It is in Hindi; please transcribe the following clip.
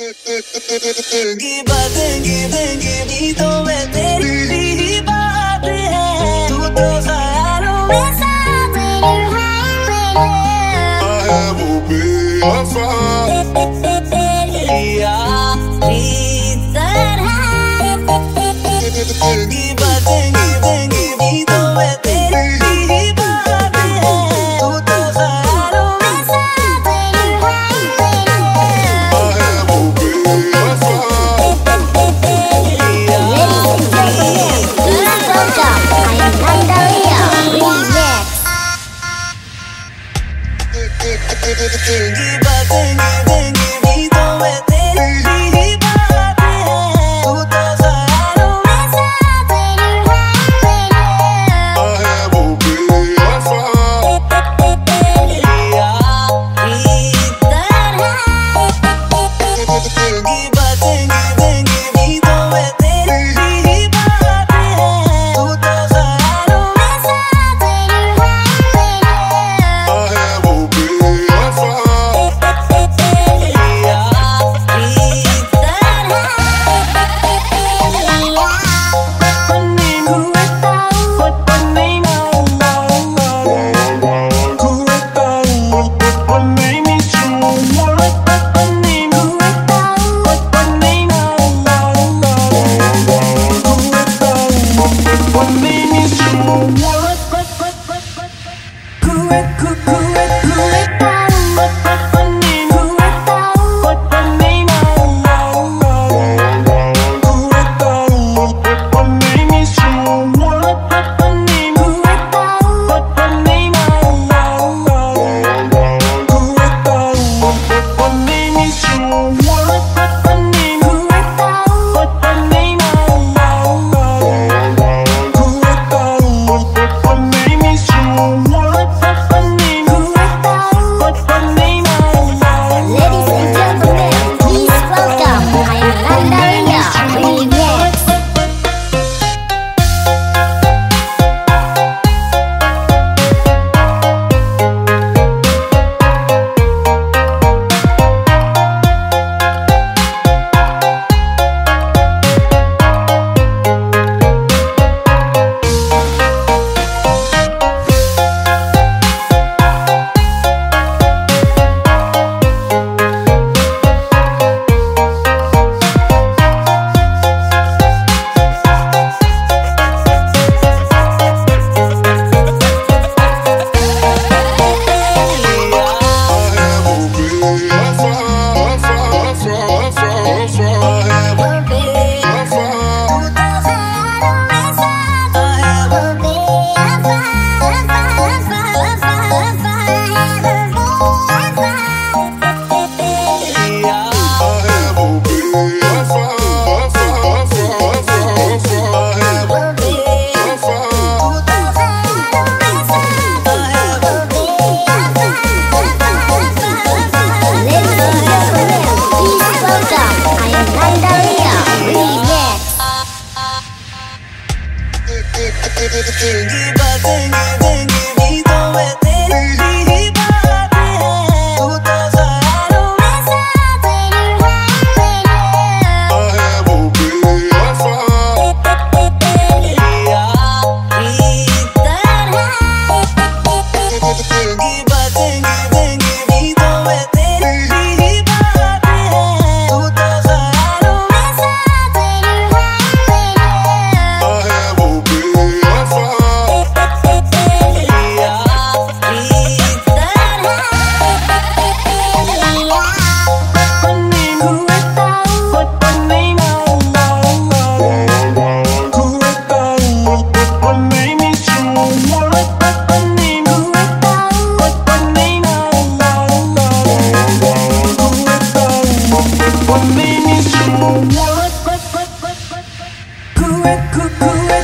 की बातें की देंगी भी तो मैं तेरी ही बात है। तू तो ख्यालों में साथ है वो बेवफा। की तरह। की बातें Correct, correct, correct.